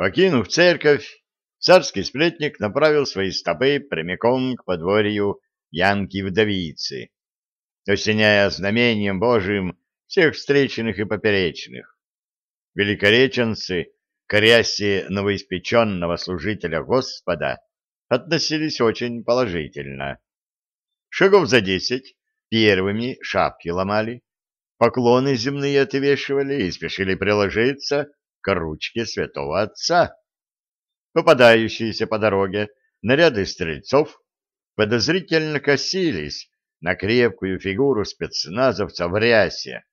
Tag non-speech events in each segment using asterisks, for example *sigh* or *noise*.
Покинув церковь, царский сплетник направил свои стопы прямиком к подворью Янки-вдовицы, осеняя знамением Божиим всех встреченных и поперечных. Великореченцы к рясе новоиспеченного служителя Господа относились очень положительно. Шагов за десять первыми шапки ломали, поклоны земные отвешивали и спешили приложиться к ручке святого отца. Попадающиеся по дороге наряды стрельцов подозрительно косились на крепкую фигуру спецназовца в рясе,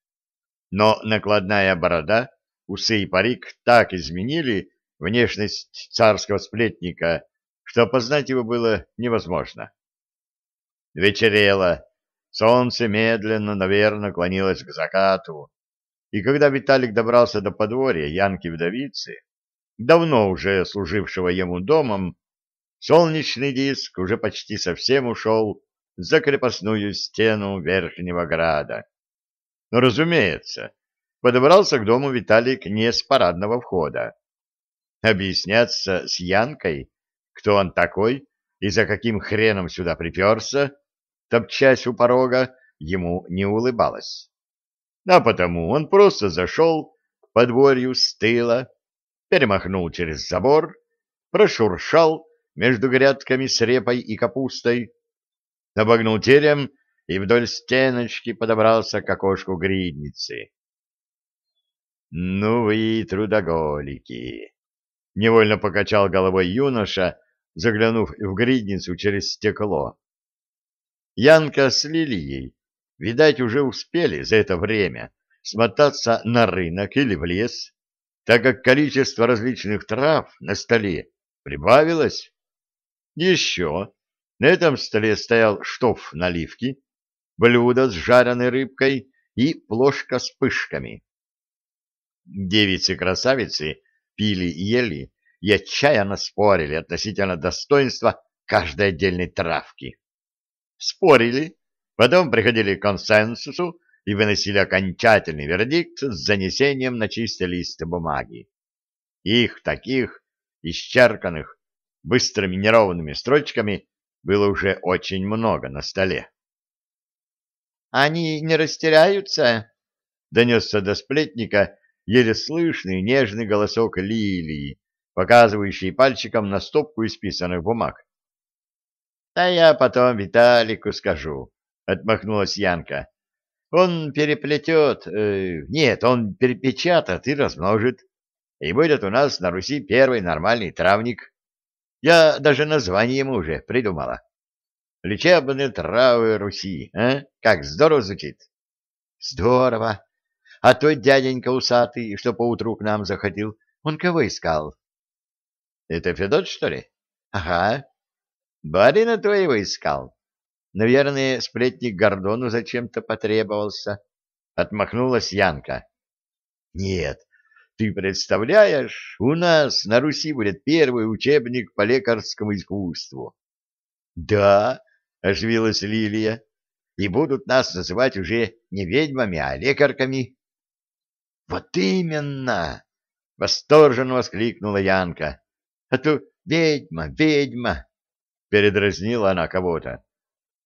но накладная борода, усы и парик так изменили внешность царского сплетника, что опознать его было невозможно. Вечерело, солнце медленно, наверное, клонилось к закату, и когда Виталик добрался до подворья Янки-вдовицы, давно уже служившего ему домом, солнечный диск уже почти совсем ушел за крепостную стену Верхнего Града. Но, разумеется, подобрался к дому Виталик не с парадного входа. Объясняться с Янкой, кто он такой и за каким хреном сюда приперся, топчась у порога, ему не улыбалось а потому он просто зашел к подворью с тыла, перемахнул через забор, прошуршал между грядками с репой и капустой, обогнул терем и вдоль стеночки подобрался к окошку гридницы. «Ну вы трудоголики!» — невольно покачал головой юноша, заглянув в гридницу через стекло. Янка с Лилией видать, уже успели за это время смотаться на рынок или в лес, так как количество различных трав на столе прибавилось. Еще на этом столе стоял штоф наливки, блюдо с жареной рыбкой и плошка с пышками. Девицы-красавицы пили и ели и отчаянно спорили относительно достоинства каждой отдельной травки. Спорили, Потом приходили к консенсусу и выносили окончательный вердикт с занесением на чистый лист бумаги. Их таких, исчерканных, быстрыми неровными строчками, было уже очень много на столе. «Они не растеряются?» — донесся до сплетника еле слышный нежный голосок Лилии, показывающий пальчиком на стопку исписанных бумаг. «Да я потом Виталику скажу», отмахнулась Янка. Он переплетет, э, нет, он перепечатает и размножит. И будет у нас на Руси первый нормальный травник. Я даже название ему уже придумала. Лечебные травы Руси, а? Как здорово звучит. Здорово. А тот дяденька усатый, что поутру к нам заходил, он кого искал? Это Федот, что ли? Ага. Барина твоего искал. Наверное, сплетник Гордону зачем-то потребовался. Отмахнулась Янка. Нет, ты представляешь, у нас на Руси будет первый учебник по лекарскому искусству. Да, оживилась Лилия, и будут нас называть уже не ведьмами, а лекарками. Вот именно! Восторженно воскликнула Янка. А то ведьма, ведьма! Передразнила она кого-то.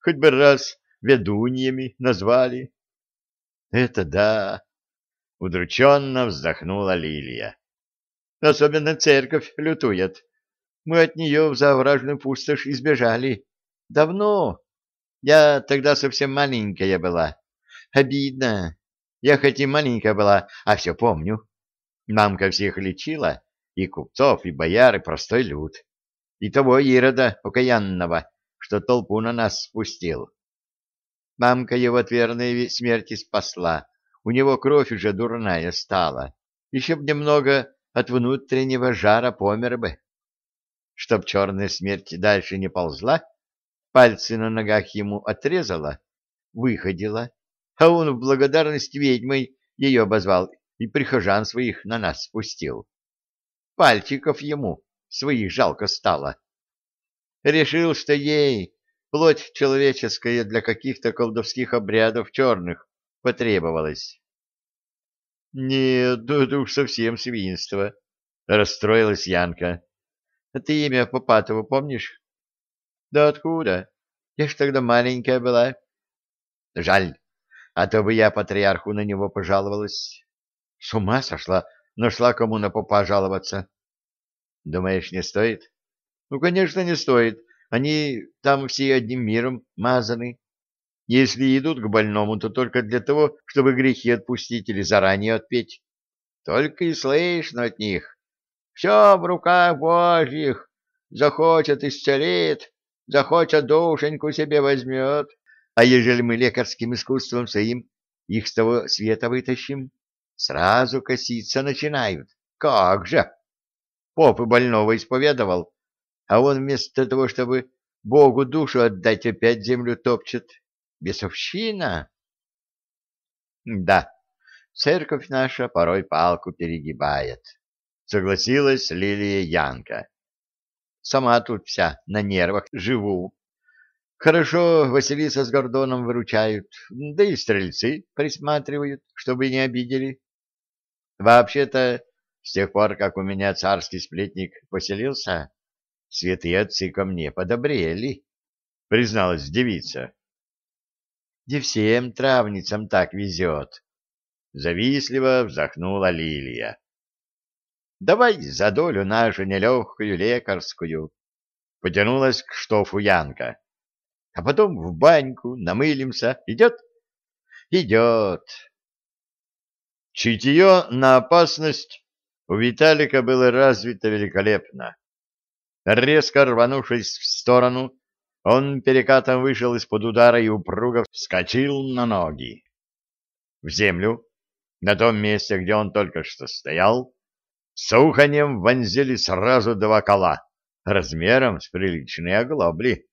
Хоть бы раз ведуньями назвали. — Это да! — удрученно вздохнула Лилия. — Особенно церковь лютует. Мы от нее в завражную пустошь избежали. Давно. Я тогда совсем маленькая была. Обидно. Я хоть и маленькая была, а все помню. Мамка всех лечила, и купцов, и бояр, и простой люд. И того Ирода покаянного, что толпу на нас спустил. Мамка его от верной смерти спасла, у него кровь уже дурная стала, еще б немного от внутреннего жара помер бы. Чтоб черная смерть дальше не ползла, пальцы на ногах ему отрезала, выходила, а он в благодарность ведьмой ее обозвал и прихожан своих на нас спустил. Пальчиков ему своих жалко стало. Решил, что ей плоть человеческая для каких-то колдовских обрядов черных потребовалась. Нет, это уж совсем свинство. — расстроилась Янка. — ты имя Попатова помнишь? — Да откуда? Я ж тогда маленькая была. — Жаль, а то бы я патриарху на него пожаловалась. — С ума сошла, нашла кому на попа жаловаться. — Думаешь, не стоит? — Ну, конечно, не стоит. Они там все одним миром мазаны. Если идут к больному, то только для того, чтобы грехи отпустить или заранее отпеть. Только и слышно от них. Все в руках Божьих. Захочет — исцелит, захочет — душеньку себе возьмет. А ежели мы лекарским искусством своим их с того света вытащим, сразу коситься начинают. Как же! Поп и больного исповедовал, а он вместо того, чтобы Богу душу отдать, опять землю топчет. Бесовщина? Да, церковь наша порой палку перегибает, согласилась Лилия Янка. Сама тут вся на нервах живу. Хорошо Василиса с Гордоном выручают, да и стрельцы присматривают, чтобы не обидели. Вообще-то, с тех пор, как у меня царский сплетник поселился, святые отцы ко мне подобрели, призналась девица. Не всем травницам так везет. Завистливо вздохнула Лилия. Давай за долю нашу нелегкую лекарскую. Потянулась к штофу Янка. А потом в баньку намылимся. Идет? Идет. Чутье на опасность у Виталика было развито великолепно. Резко рванувшись в сторону, он перекатом вышел из-под удара и упруго вскочил на ноги. В землю, на том месте, где он только что стоял, с уханьем вонзили сразу два кола, размером с приличные оглобли.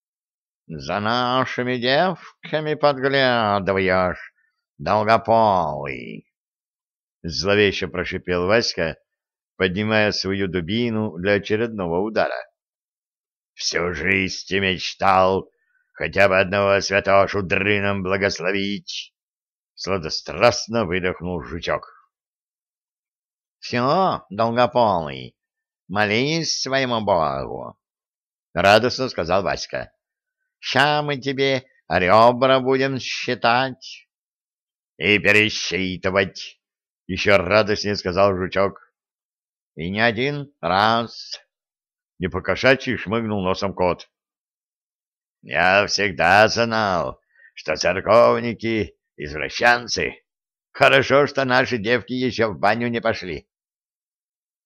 — За нашими девками подглядываешь, долгополый! — зловеще прошипел Васька, поднимая свою дубину для очередного удара. Всю жизнь мечтал хотя бы одного святошу дрыном благословить. Сладострастно выдохнул жучок. — Все, долгополый, молись своему богу, — радостно сказал Васька. — Ща мы тебе ребра будем считать. — И пересчитывать, — еще радостнее сказал жучок. — И не один раз не покошачьи шмыгнул носом кот. Я всегда знал, что церковники — извращенцы. Хорошо, что наши девки еще в баню не пошли.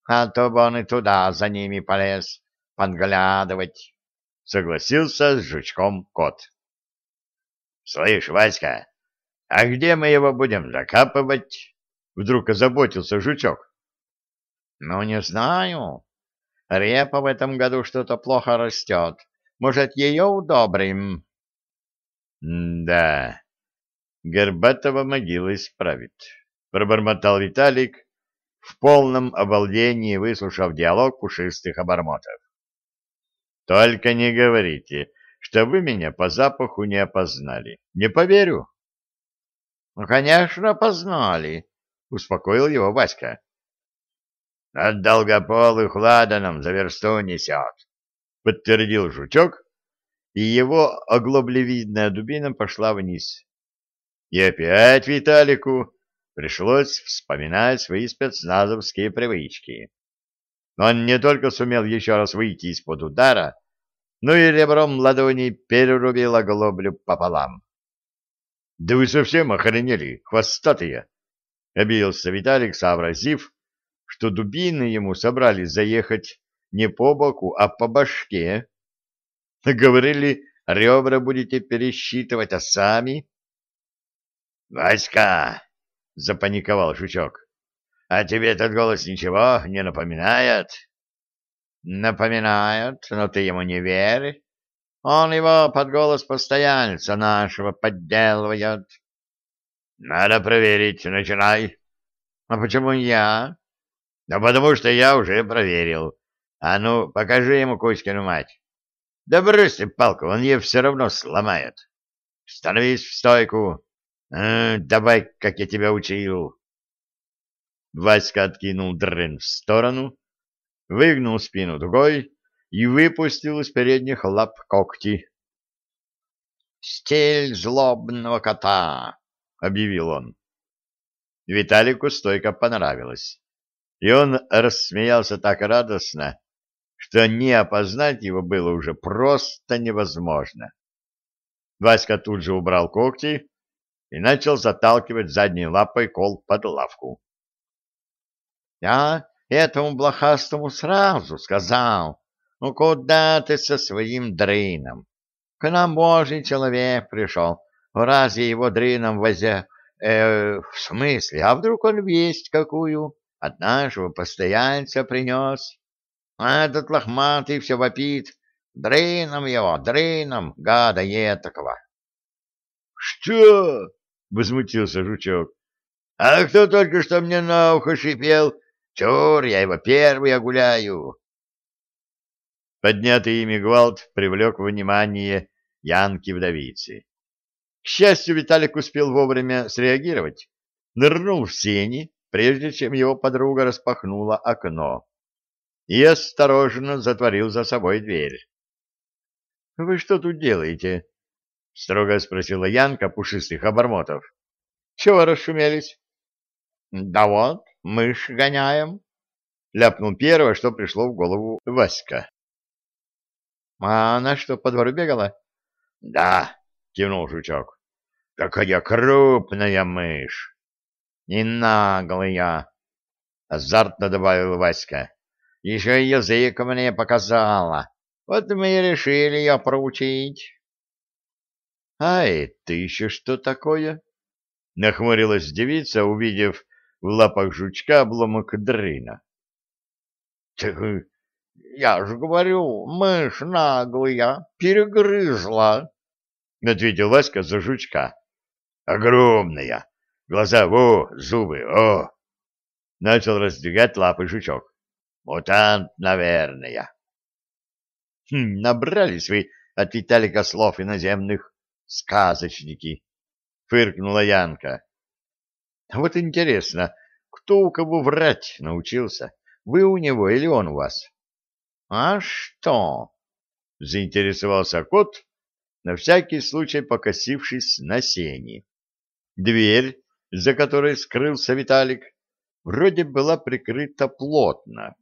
А то бы он и туда за ними полез, подглядывать. Согласился с жучком кот. — Слышь, Васька, а где мы его будем закапывать? Вдруг озаботился жучок. — Ну, не знаю. Репа в этом году что-то плохо растет. Может, ее удобрим? — Да, Горбатова могила исправит, — пробормотал Виталик, в полном обалдении выслушав диалог пушистых обормотов. — Только не говорите, что вы меня по запаху не опознали. Не поверю. — Ну, конечно, опознали, — успокоил его Васька. От долгополых ладаном за версту несет, — подтвердил жучок, и его оглоблевидная дубина пошла вниз. И опять Виталику пришлось вспоминать свои спецназовские привычки. Он не только сумел еще раз выйти из-под удара, но и ребром ладони перерубил оглоблю пополам. — Да вы совсем охренели, хвостатые! — обиделся Виталик, сообразив, что дубины ему собрались заехать не по боку, а по башке. *laughs* Говорили, ребра будете пересчитывать, а сами... — Васька! — запаниковал Жучок. — А тебе этот голос ничего не напоминает? — Напоминает, но ты ему не верь. Он его под голос постояльца нашего подделывает. — Надо проверить, начинай. — А почему я? Да потому что я уже проверил. А ну, покажи ему Кузькину мать. Да брось палку, он ее все равно сломает. Становись в стойку. А, давай, как я тебя учил. Васька откинул дрын в сторону, выгнул спину дугой и выпустил из передних лап когти. «Стиль злобного кота!» — объявил он. Виталику стойко понравилось, и он рассмеялся так радостно, что не опознать его было уже просто невозможно. Васька тут же убрал когти и начал заталкивать задней лапой кол под лавку. — Я этому блохастому сразу сказал, ну куда ты со своим дрыном? К нам божий человек пришел, раз я его дрыном возя... Э, в смысле, а вдруг он весть какую от нашего постоянца принес? А этот лохматый все вопит. Дрыном его, дрыном, гада етакого. — Что? — возмутился жучок. — А кто только что мне на ухо шипел? Чур, я его первый огуляю. Поднятый ими гвалт привлек внимание Янки-вдовицы. К счастью, Виталик успел вовремя среагировать, нырнул в сени, прежде чем его подруга распахнула окно и осторожно затворил за собой дверь. — Вы что тут делаете? — строго спросила Янка пушистых обормотов. — Чего расшумелись? — Да вот, мышь гоняем, — ляпнул первое, что пришло в голову Васька. — А она что, по двору бегала? — Да, — кивнул жучок. — Какая крупная мышь! — И наглая, — азартно добавил Васька. — Еще язык мне показала. Вот мы и решили ее проучить. — А это еще что такое? — нахмурилась девица, увидев в лапах жучка обломок дрына. — Я же говорю, мышь наглая, перегрызла, — ответил Васька за жучка. — Огромная! Глаза, во, зубы, о! Начал раздвигать лапы жучок. Мутант, наверное. Хм, набрались вы от Виталика слов иноземных сказочники, — фыркнула Янка. — Вот интересно, кто у кого врать научился? Вы у него или он у вас? — А что? — заинтересовался кот, на всякий случай покосившись на сени. Дверь, за которой скрылся Виталик, вроде была прикрыта плотно.